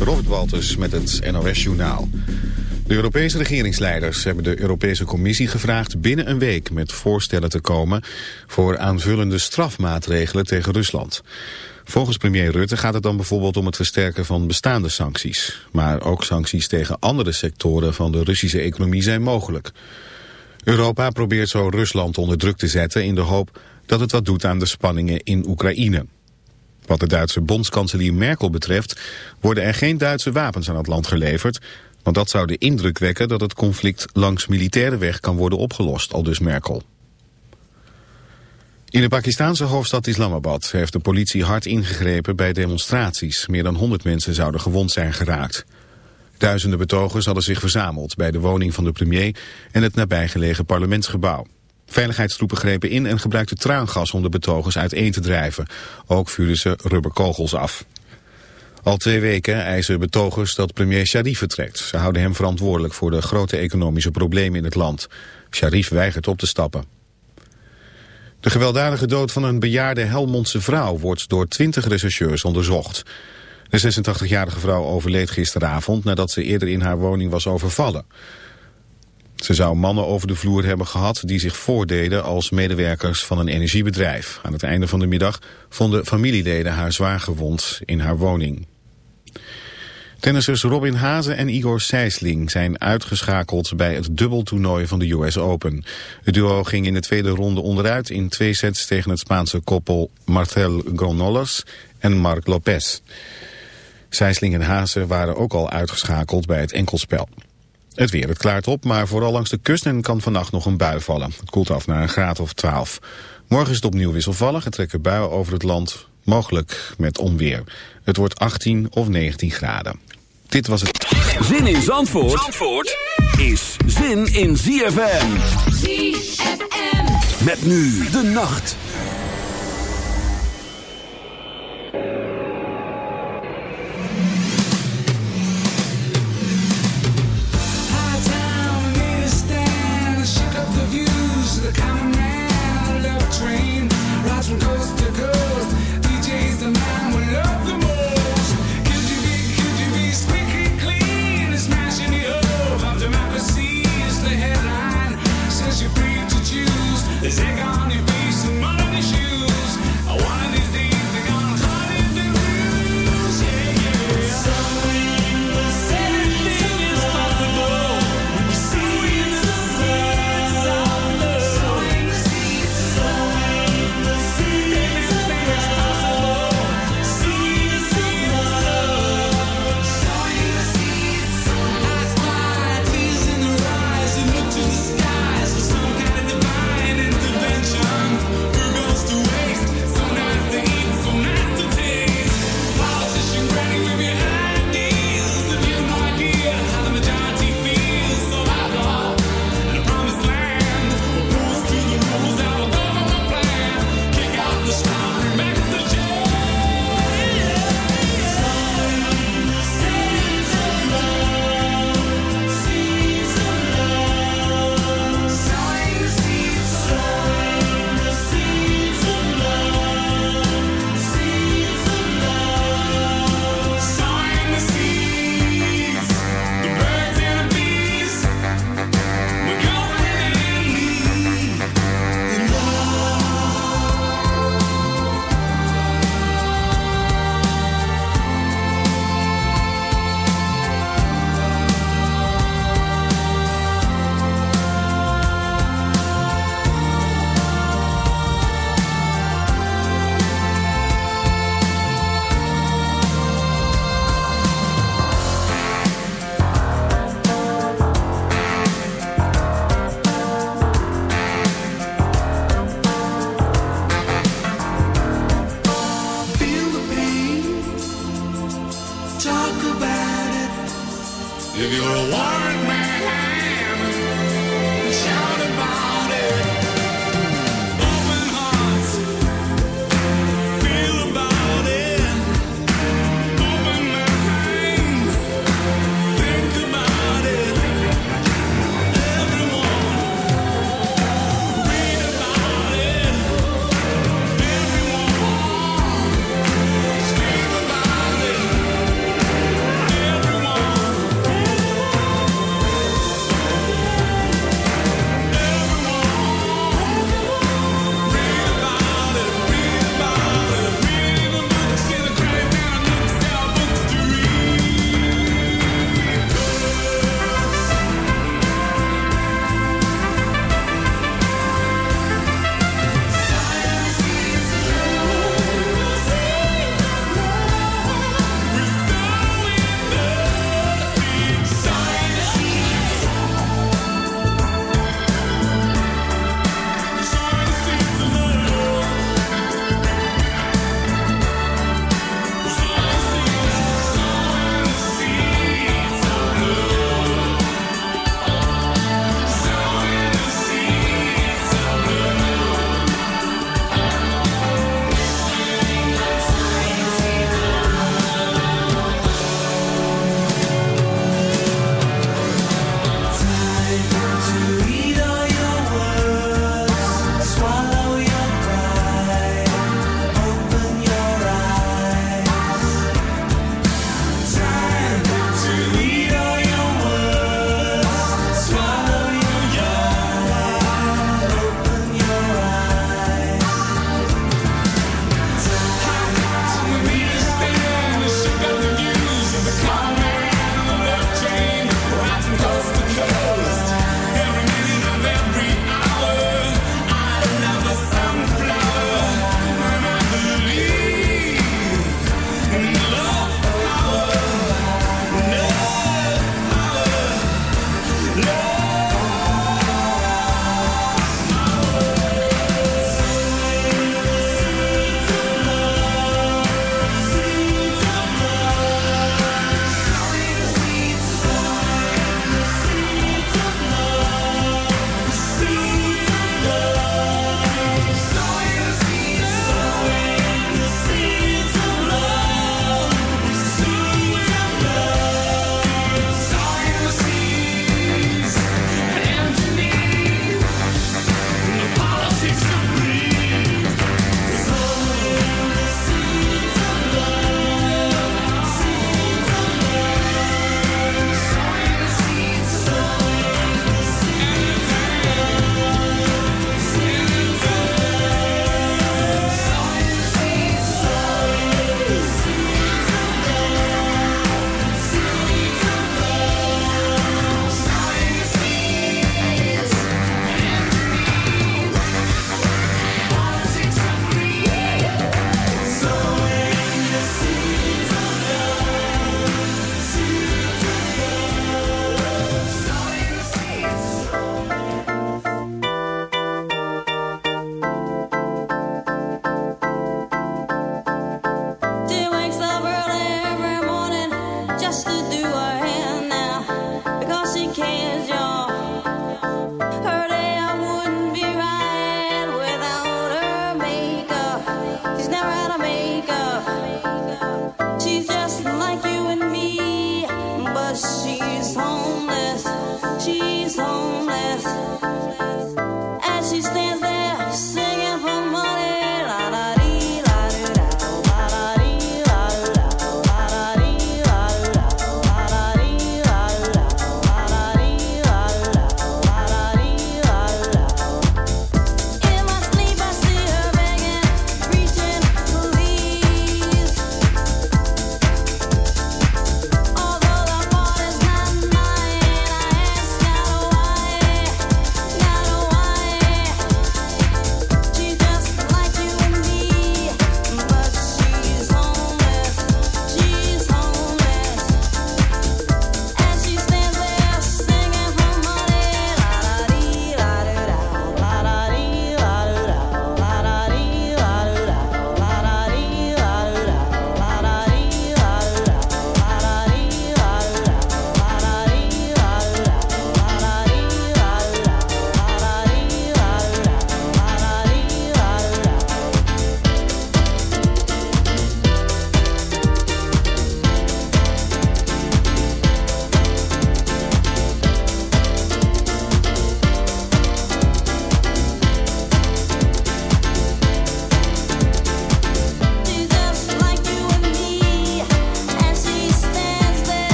Robert Walters met het NOS Journaal. De Europese regeringsleiders hebben de Europese Commissie gevraagd binnen een week met voorstellen te komen voor aanvullende strafmaatregelen tegen Rusland. Volgens premier Rutte gaat het dan bijvoorbeeld om het versterken van bestaande sancties. Maar ook sancties tegen andere sectoren van de Russische economie zijn mogelijk. Europa probeert zo Rusland onder druk te zetten in de hoop dat het wat doet aan de spanningen in Oekraïne. Wat de Duitse bondskanselier Merkel betreft worden er geen Duitse wapens aan het land geleverd, want dat zou de indruk wekken dat het conflict langs militaire weg kan worden opgelost, al dus Merkel. In de Pakistanse hoofdstad Islamabad heeft de politie hard ingegrepen bij demonstraties. Meer dan 100 mensen zouden gewond zijn geraakt. Duizenden betogers hadden zich verzameld bij de woning van de premier en het nabijgelegen parlementsgebouw. Veiligheidstroepen grepen in en gebruikten traangas om de betogers uiteen te drijven. Ook vuurden ze rubberkogels af. Al twee weken eisen betogers dat premier Sharif vertrekt. Ze houden hem verantwoordelijk voor de grote economische problemen in het land. Sharif weigert op te stappen. De gewelddadige dood van een bejaarde Helmondse vrouw wordt door twintig rechercheurs onderzocht. De 86-jarige vrouw overleed gisteravond nadat ze eerder in haar woning was overvallen. Ze zou mannen over de vloer hebben gehad die zich voordeden als medewerkers van een energiebedrijf. Aan het einde van de middag vonden familieleden haar zwaar gewond in haar woning. Tennissers Robin Hazen en Igor Sijsling zijn uitgeschakeld bij het dubbeltoernooi van de US Open. Het duo ging in de tweede ronde onderuit in twee sets tegen het Spaanse koppel Martel Gonolles en Marc Lopez. Sijsling en Hazen waren ook al uitgeschakeld bij het enkelspel. Het weer, het klaart op, maar vooral langs de kust en kan vannacht nog een bui vallen. Het koelt af naar een graad of 12. Morgen is het opnieuw wisselvallig en trekken buien over het land, mogelijk met onweer. Het wordt 18 of 19 graden. Dit was het. Zin in Zandvoort, Zandvoort is zin in ZFM. ZFM. Met nu de nacht. Is it gone?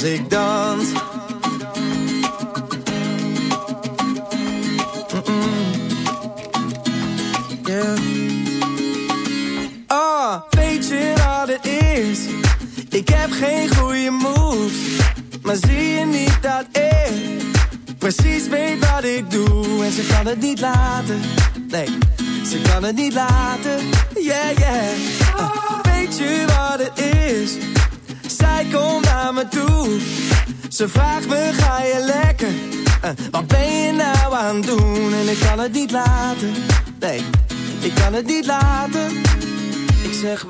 Als ik dans.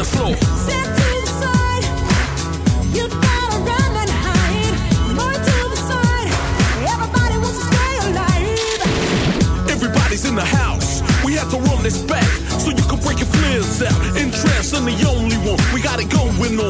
dance floor. Gotta Everybody's in the house. We to run this back so you can break your flares out. I'm the only one. We got it going on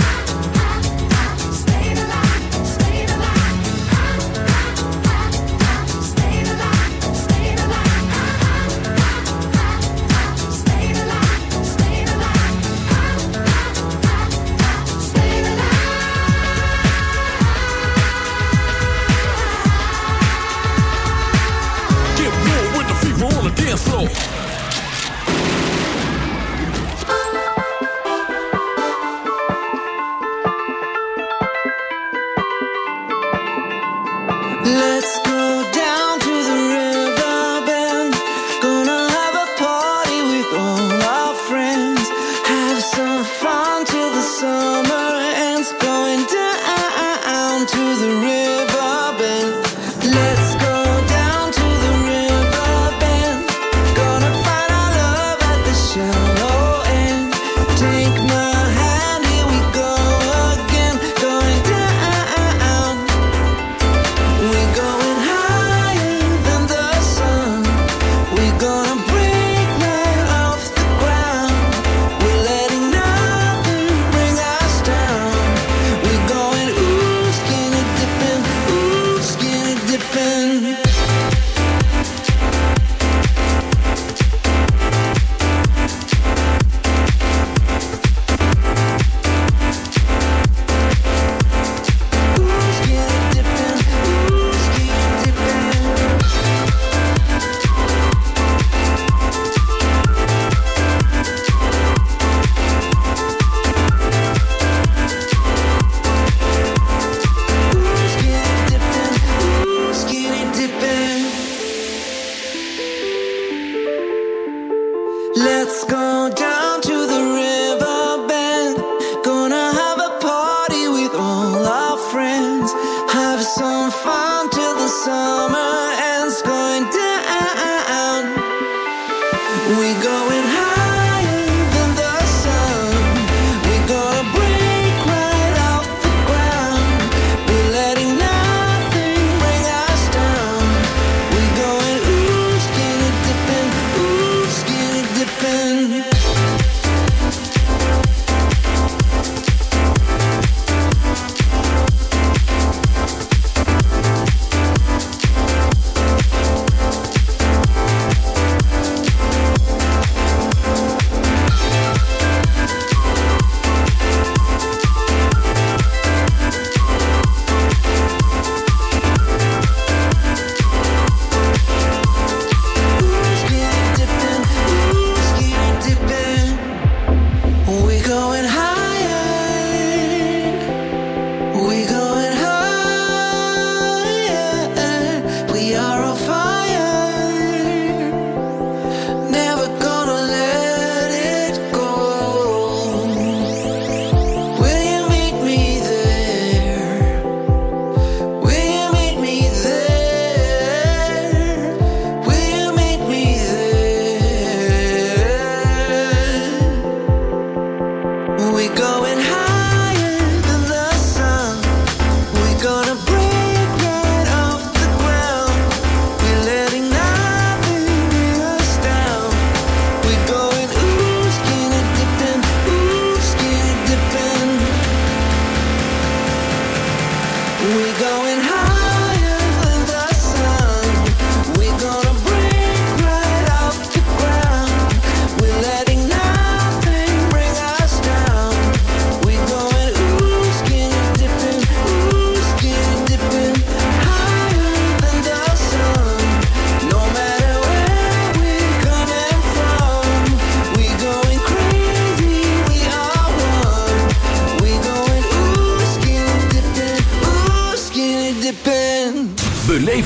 we going high?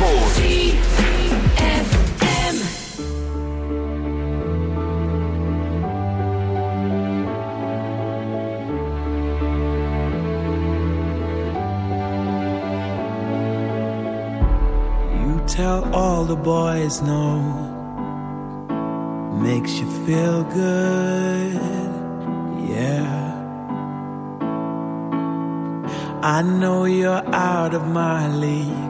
Zandvoort. tell all the boys know makes you feel good, yeah. I know you're out of my league,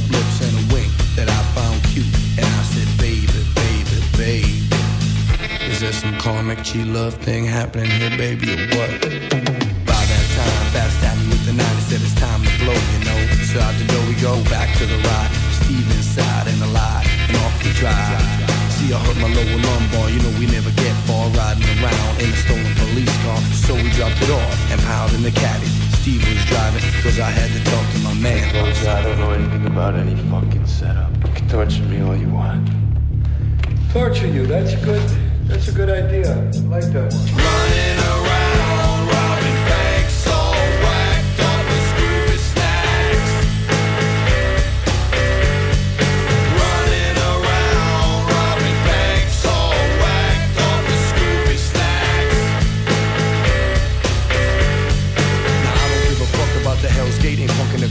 up lips and a wink that I found cute. And I said, baby, baby, baby. Is there some karmic G love thing happening here, baby, or what? By that time, fast tapped me with the 90 said it's time to blow, you know. So out the door we go, back to the ride. Steve inside and alive, and off we drive. See, I hurt my lower lumbar, you know we never get far riding around in a stolen police car. So we dropped it off and piled in the caddy. Steve was driving, cause I had to talk to my man. Look, I don't know anything about any fucking setup. You can torture me all you want. Torture you, that's a good, that's a good idea. I like that one. Running around,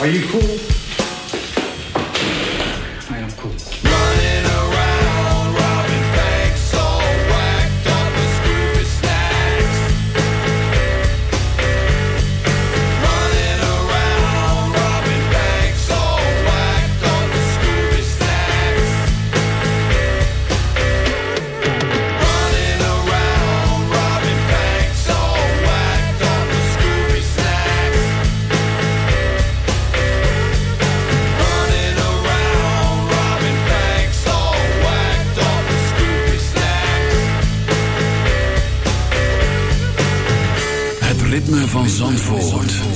Are you cool? Van Zandvoort.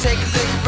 take a look around.